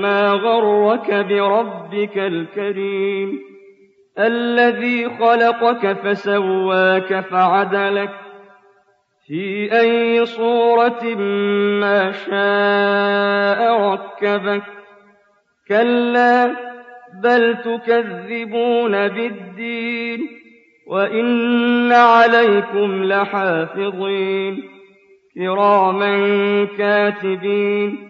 ما غرك بربك الكريم الذي خلقك فسواك فعدلك في أي صورة ما شاء ركبك كلا بل تكذبون بالدين وإن عليكم لحافظين كراما كاتبين